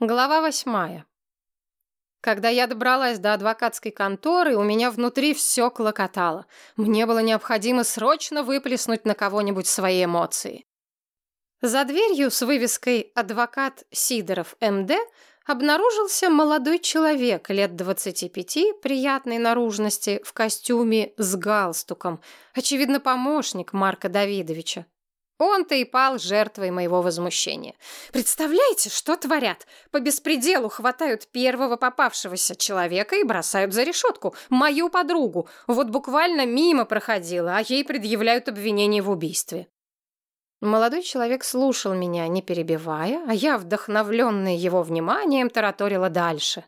Глава восьмая. Когда я добралась до адвокатской конторы, у меня внутри все клокотало. Мне было необходимо срочно выплеснуть на кого-нибудь свои эмоции. За дверью с вывеской «Адвокат Сидоров МД» обнаружился молодой человек лет 25, приятной наружности, в костюме с галстуком, очевидно, помощник Марка Давидовича. Он-то и пал жертвой моего возмущения. Представляете, что творят? По беспределу хватают первого попавшегося человека и бросают за решетку. Мою подругу. Вот буквально мимо проходила, а ей предъявляют обвинение в убийстве. Молодой человек слушал меня, не перебивая, а я, вдохновленная его вниманием, тараторила дальше.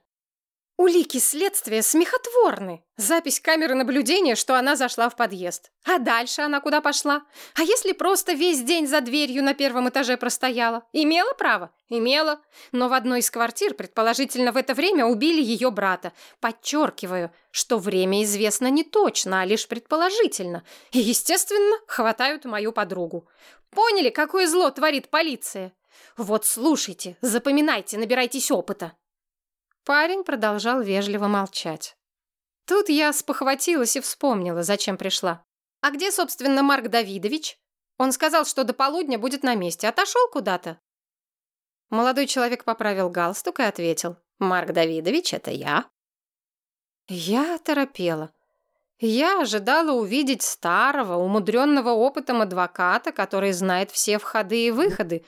Улики следствия смехотворны. Запись камеры наблюдения, что она зашла в подъезд. А дальше она куда пошла? А если просто весь день за дверью на первом этаже простояла? Имела право? Имела. Но в одной из квартир, предположительно, в это время убили ее брата. Подчеркиваю, что время известно не точно, а лишь предположительно. И, естественно, хватают мою подругу. Поняли, какое зло творит полиция? Вот слушайте, запоминайте, набирайтесь опыта. Парень продолжал вежливо молчать. Тут я спохватилась и вспомнила, зачем пришла. «А где, собственно, Марк Давидович?» Он сказал, что до полудня будет на месте. Отошел куда-то. Молодой человек поправил галстук и ответил. «Марк Давидович, это я». Я торопела. Я ожидала увидеть старого, умудренного опытом адвоката, который знает все входы и выходы,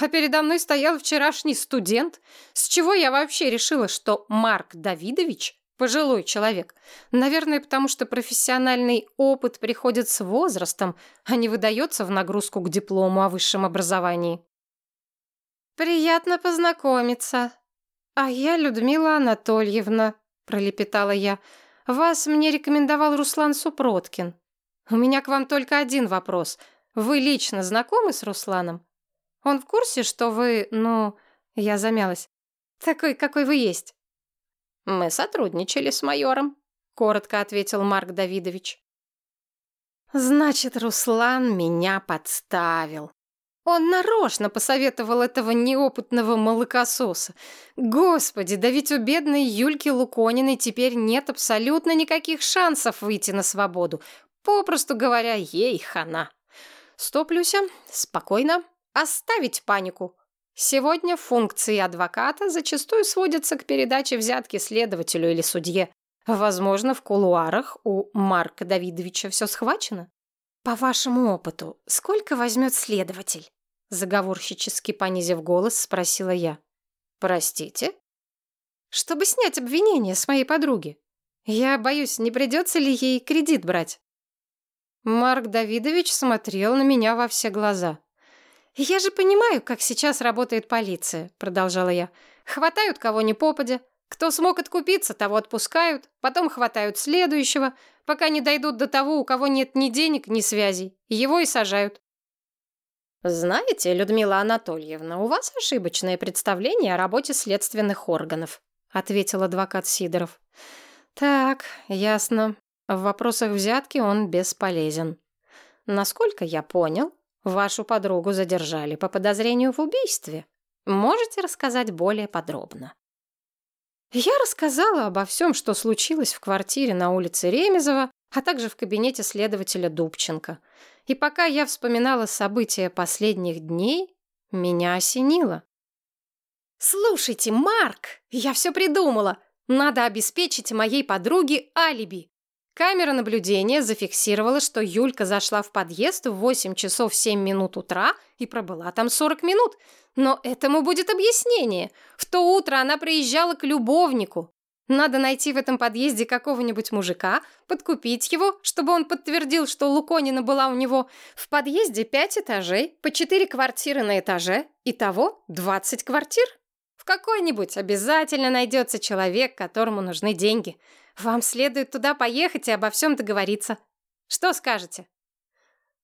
а передо мной стоял вчерашний студент. С чего я вообще решила, что Марк Давидович пожилой человек? Наверное, потому что профессиональный опыт приходит с возрастом, а не выдается в нагрузку к диплому о высшем образовании. «Приятно познакомиться. А я Людмила Анатольевна», — пролепетала я. «Вас мне рекомендовал Руслан Супроткин. У меня к вам только один вопрос. Вы лично знакомы с Русланом?» Он в курсе, что вы, ну, я замялась. Такой, какой вы есть. Мы сотрудничали с майором, коротко ответил Марк Давидович. Значит, Руслан меня подставил. Он нарочно посоветовал этого неопытного молокососа. Господи, да ведь у бедной Юльки Лукониной теперь нет абсолютно никаких шансов выйти на свободу. Попросту говоря, ей хана. Стоп, Люся, спокойно. Оставить панику. Сегодня функции адвоката зачастую сводятся к передаче взятки следователю или судье. Возможно, в кулуарах у Марка Давидовича все схвачено. По вашему опыту, сколько возьмет следователь? Заговорщически понизив голос, спросила я. Простите? Чтобы снять обвинение с моей подруги. Я боюсь, не придется ли ей кредит брать. Марк Давидович смотрел на меня во все глаза. «Я же понимаю, как сейчас работает полиция», — продолжала я. «Хватают кого ни попадя. Кто смог откупиться, того отпускают. Потом хватают следующего, пока не дойдут до того, у кого нет ни денег, ни связей. Его и сажают». «Знаете, Людмила Анатольевна, у вас ошибочное представление о работе следственных органов», — ответил адвокат Сидоров. «Так, ясно. В вопросах взятки он бесполезен. Насколько я понял, Вашу подругу задержали по подозрению в убийстве. Можете рассказать более подробно?» Я рассказала обо всем, что случилось в квартире на улице Ремезова, а также в кабинете следователя Дубченко. И пока я вспоминала события последних дней, меня осенило. «Слушайте, Марк, я все придумала. Надо обеспечить моей подруге алиби. Камера наблюдения зафиксировала, что Юлька зашла в подъезд в 8 часов 7 минут утра и пробыла там 40 минут. Но этому будет объяснение. В то утро она приезжала к любовнику. Надо найти в этом подъезде какого-нибудь мужика, подкупить его, чтобы он подтвердил, что Луконина была у него. В подъезде 5 этажей, по 4 квартиры на этаже, итого 20 квартир. В какой-нибудь обязательно найдется человек, которому нужны деньги. Вам следует туда поехать и обо всем договориться. Что скажете?»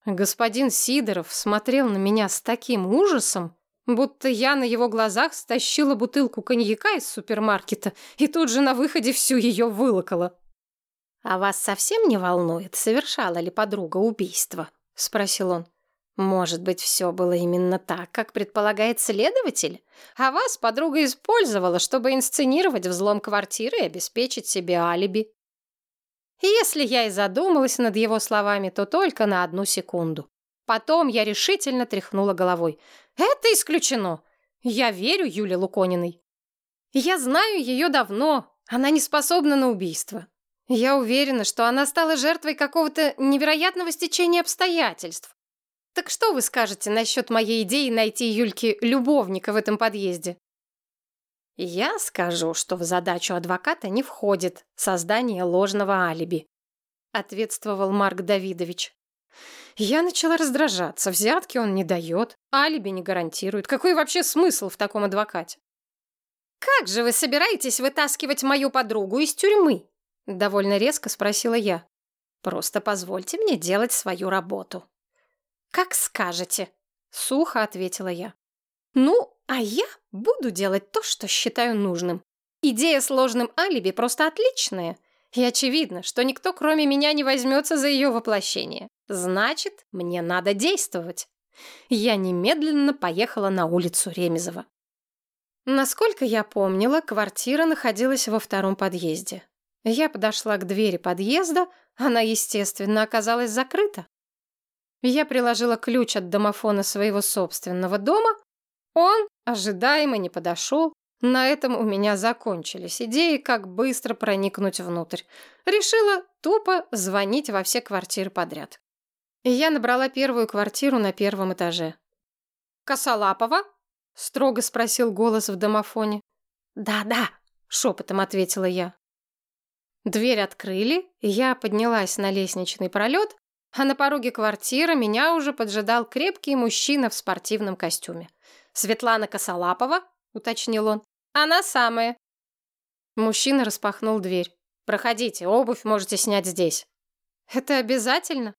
Господин Сидоров смотрел на меня с таким ужасом, будто я на его глазах стащила бутылку коньяка из супермаркета и тут же на выходе всю ее вылокала. «А вас совсем не волнует, совершала ли подруга убийство?» — спросил он. Может быть, все было именно так, как предполагает следователь? А вас подруга использовала, чтобы инсценировать взлом квартиры и обеспечить себе алиби. Если я и задумалась над его словами, то только на одну секунду. Потом я решительно тряхнула головой. Это исключено. Я верю Юле Лукониной. Я знаю ее давно. Она не способна на убийство. Я уверена, что она стала жертвой какого-то невероятного стечения обстоятельств. Так что вы скажете насчет моей идеи найти Юльке любовника в этом подъезде? Я скажу, что в задачу адвоката не входит создание ложного алиби, ответствовал Марк Давидович. Я начала раздражаться. Взятки он не дает, алиби не гарантирует. Какой вообще смысл в таком адвокате? «Как же вы собираетесь вытаскивать мою подругу из тюрьмы?» Довольно резко спросила я. «Просто позвольте мне делать свою работу». «Как скажете», — сухо ответила я. «Ну, а я буду делать то, что считаю нужным. Идея с ложным алиби просто отличная. И очевидно, что никто, кроме меня, не возьмется за ее воплощение. Значит, мне надо действовать. Я немедленно поехала на улицу Ремезова. Насколько я помнила, квартира находилась во втором подъезде. Я подошла к двери подъезда, она, естественно, оказалась закрыта. Я приложила ключ от домофона своего собственного дома. Он ожидаемо не подошел. На этом у меня закончились идеи, как быстро проникнуть внутрь. Решила тупо звонить во все квартиры подряд. Я набрала первую квартиру на первом этаже. «Косолапова?» — строго спросил голос в домофоне. «Да-да», — шепотом ответила я. Дверь открыли, я поднялась на лестничный пролет, а на пороге квартиры меня уже поджидал крепкий мужчина в спортивном костюме. «Светлана Косолапова?» — уточнил он. «Она самая». Мужчина распахнул дверь. «Проходите, обувь можете снять здесь». «Это обязательно?»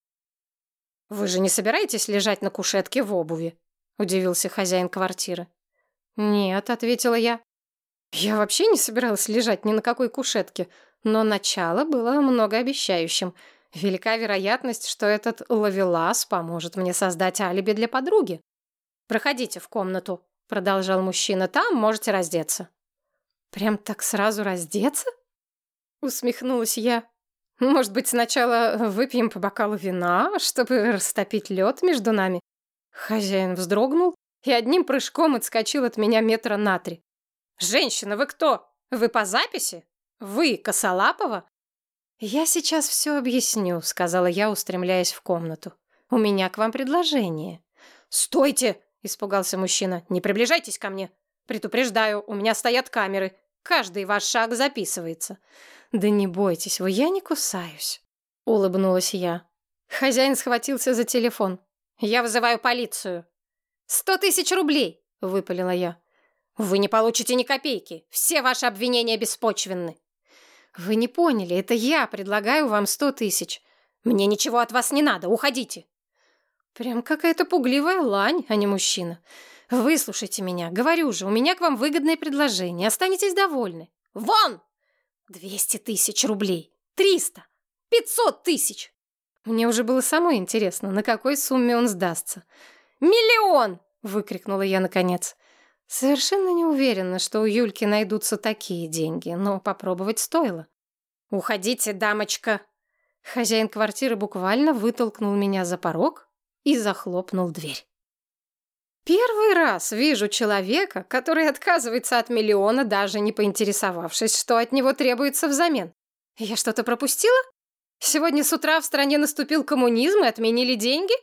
«Вы же не собираетесь лежать на кушетке в обуви?» — удивился хозяин квартиры. «Нет», — ответила я. Я вообще не собиралась лежать ни на какой кушетке, но начало было многообещающим. Велика вероятность, что этот ловелас поможет мне создать алиби для подруги. «Проходите в комнату», — продолжал мужчина, — «там можете раздеться». «Прям так сразу раздеться?» — усмехнулась я. «Может быть, сначала выпьем по бокалу вина, чтобы растопить лед между нами?» Хозяин вздрогнул и одним прыжком отскочил от меня метра на три. «Женщина, вы кто? Вы по записи? Вы Косолапова?» «Я сейчас все объясню», — сказала я, устремляясь в комнату. «У меня к вам предложение». «Стойте!» — испугался мужчина. «Не приближайтесь ко мне. Предупреждаю, у меня стоят камеры. Каждый ваш шаг записывается». «Да не бойтесь вы, я не кусаюсь», — улыбнулась я. Хозяин схватился за телефон. «Я вызываю полицию». «Сто тысяч рублей!» — выпалила я. «Вы не получите ни копейки. Все ваши обвинения беспочвенны». «Вы не поняли. Это я предлагаю вам сто тысяч. Мне ничего от вас не надо. Уходите». Прям какая-то пугливая лань, а не мужчина. Выслушайте меня. Говорю же, у меня к вам выгодное предложение. Останетесь довольны. Вон! Двести тысяч рублей. Триста. Пятьсот тысяч. Мне уже было самой интересно, на какой сумме он сдастся. «Миллион!» — выкрикнула я наконец. Совершенно не уверена, что у Юльки найдутся такие деньги, но попробовать стоило. «Уходите, дамочка!» Хозяин квартиры буквально вытолкнул меня за порог и захлопнул дверь. Первый раз вижу человека, который отказывается от миллиона, даже не поинтересовавшись, что от него требуется взамен. Я что-то пропустила? Сегодня с утра в стране наступил коммунизм и отменили деньги?